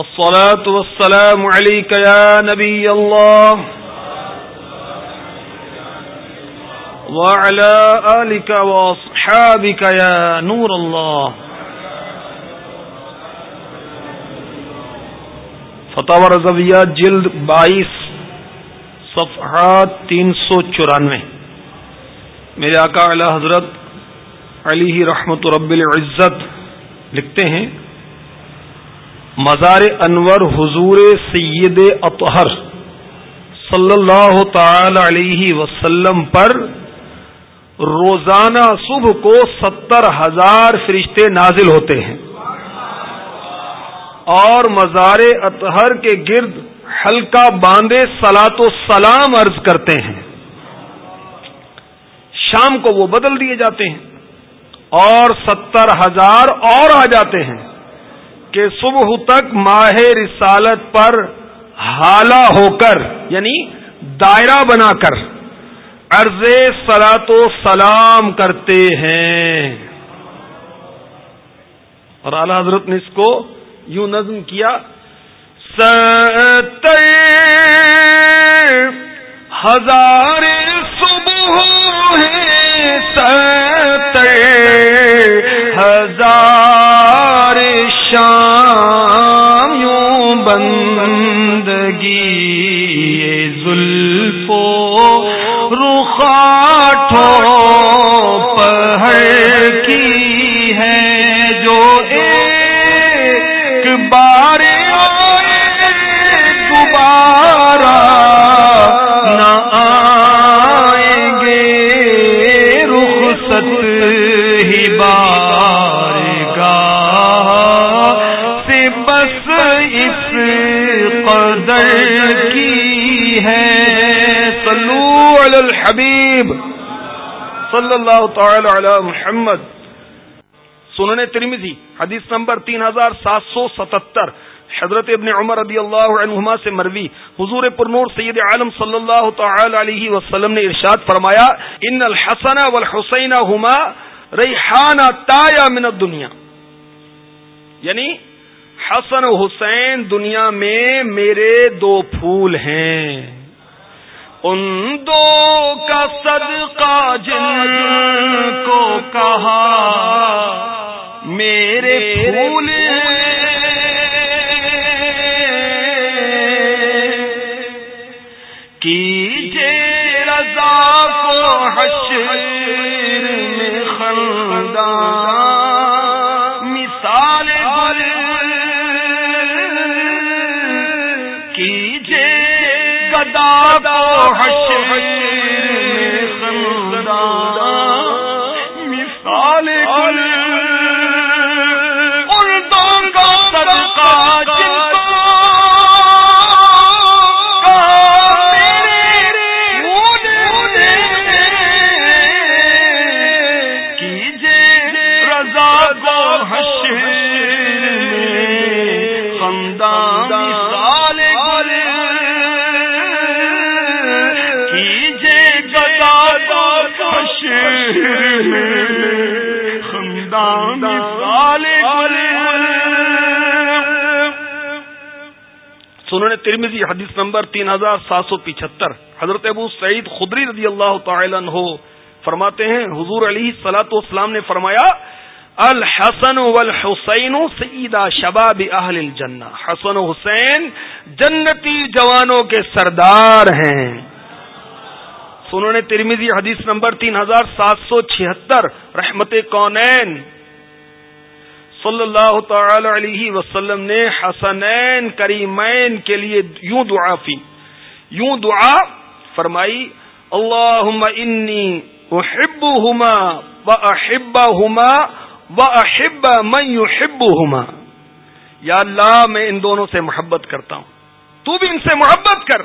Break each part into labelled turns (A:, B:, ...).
A: الصلاة والسلام عليك يا نبي الله وعلى آلك وأصحابك يا نور الله فتح رضویہ جلد بائیس صفحات تین سو چورانوے۔ میرے آقا اعلی حضرت علی رحمت رب العزت لکھتے ہیں۔ مزار انور حضور سید اطہر صلی اللہ تعالی علیہ وسلم پر روزانہ صبح کو ستر ہزار فرشتے نازل ہوتے ہیں۔ اور مزار اطہر کے گرد ہلکا باندھے سلا تو سلام عرض کرتے ہیں۔ شام کو وہ بدل دیے جاتے ہیں اور ستر ہزار اور آ جاتے ہیں۔ کہ صبح تک ماہ رسالت پر حالہ ہو کر یعنی دائرہ بنا کر عرض سلا تو سلام کرتے ہیں۔ اور اعلی حضرت نے اس کو یوں نظم کیا ستر ہزار کی ہے صلو علی الحبیب۔ صلی اللہ تعالی علی محمد۔ سننے ترمیزی حدیث نمبر تین ہزار سات سو ستتر۔ حضرت ابن عمر رضی اللہ عنہما سے مروی۔ حضور پرنور سید عالم صلی اللہ تعالی علیہ وسلم نے ارشاد فرمایا، ان الحسن والحسین ہما ریحانہ تایا من الدنیا. یعنی حسن حسین دنیا میں میرے دو پھول ہیں۔ ان دو کا صدقہ جن کو کہا میرے پھول کیجے رضا کو حشر۔ کو حشر. ترمیزی حدیث نمبر تین ہزار سات سو پچہتر۔ حضرت ابو سعید خدری رضی اللہ تعالی عنہ فرماتے ہیں، حضور علی سلاۃ والسلام نے فرمایا، الحسن والحسین سیدہ شباب اہل الجنہ۔ حسن و حسین جنتی جوانوں کے سردار ہیں۔ سنن ترمیزی حدیث نمبر تین ہزار سات سو چھہتر۔ رحمت کونین۔ صلی اللہ تعالی علیہ وسلم نے حسنین کریمین کے لیے یوں دعا فی یوں دعا فرمائی اللہ انی احبهما واحبهما و احب میں یا اللہ، میں ان دونوں سے محبت کرتا ہوں۔ تو بھی ان سے محبت کر،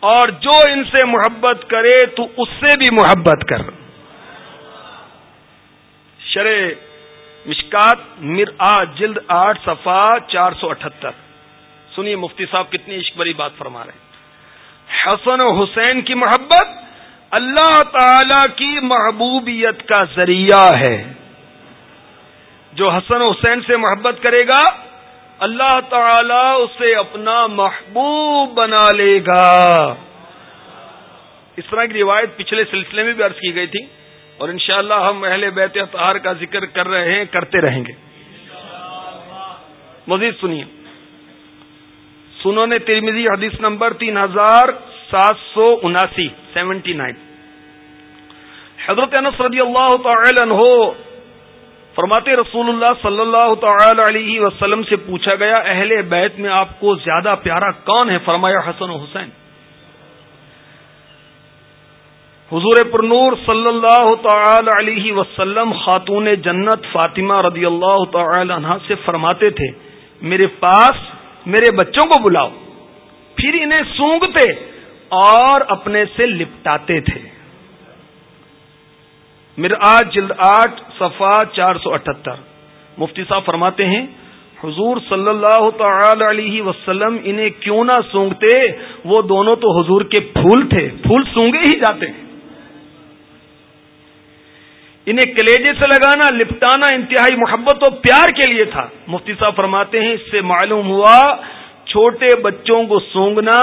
A: اور جو ان سے محبت کرے تو اس سے بھی محبت کر۔ شرے مشکات مر آ جلد آٹھ صفا چار سو اٹھہتر سنیے مفتی صاحب کتنی عشق بری بات فرما رہے ہیں۔ حسن و حسین کی محبت اللہ تعالی کی محبوبیت کا ذریعہ ہے۔ جو حسن و حسین سے محبت کرے گا، اللہ تعالی اسے اپنا محبوب بنا لے گا۔ اس طرح کی روایت پچھلے سلسلے میں بھی عرض کی گئی تھی۔ اور انشاءاللہ ہم اہل بیت اطہار کا ذکر کر رہے ہیں، کرتے رہیں گے۔ مزید سنیے۔ سنو نے ترمیزی حدیث نمبر تین ہزار سات سو اناسی، سیونٹی نائن۔ حضرت انس رضی اللہ تعالی عنہ فرماتے رسول اللہ صلی اللہ تعالی علیہ وسلم سے پوچھا گیا، اہل بیت میں آپ کو زیادہ پیارا کون ہے؟ فرمایا حسن و حسین۔ حضور پر نور صلی اللہ تعالی علیہ وسلم خاتون جنت فاطمہ رضی اللہ تعالی عنہ سے فرماتے تھے، میرے پاس میرے بچوں کو بلاؤ۔ پھر انہیں سونگتے اور اپنے سے لپٹاتے تھے۔ آج جلد آٹھ صفا چار سو اٹھہتر مفتی صاحب فرماتے ہیں، حضور صلی اللہ تعالی علیہ وسلم انہیں کیوں نہ سونگتے؟ وہ دونوں تو حضور کے پھول تھے۔ پھول سونگے ہی جاتے ہیں۔ انہیں کلیجے سے لگانا، لپٹانا انتہائی محبت و پیار کے لیے تھا۔ مفتی صاحب فرماتے ہیں، اس سے معلوم ہوا، چھوٹے بچوں کو سونگنا،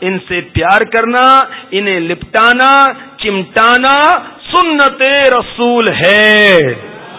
A: ان سے پیار کرنا، انہیں لپٹانا، چمٹانا سنت رسول ہے۔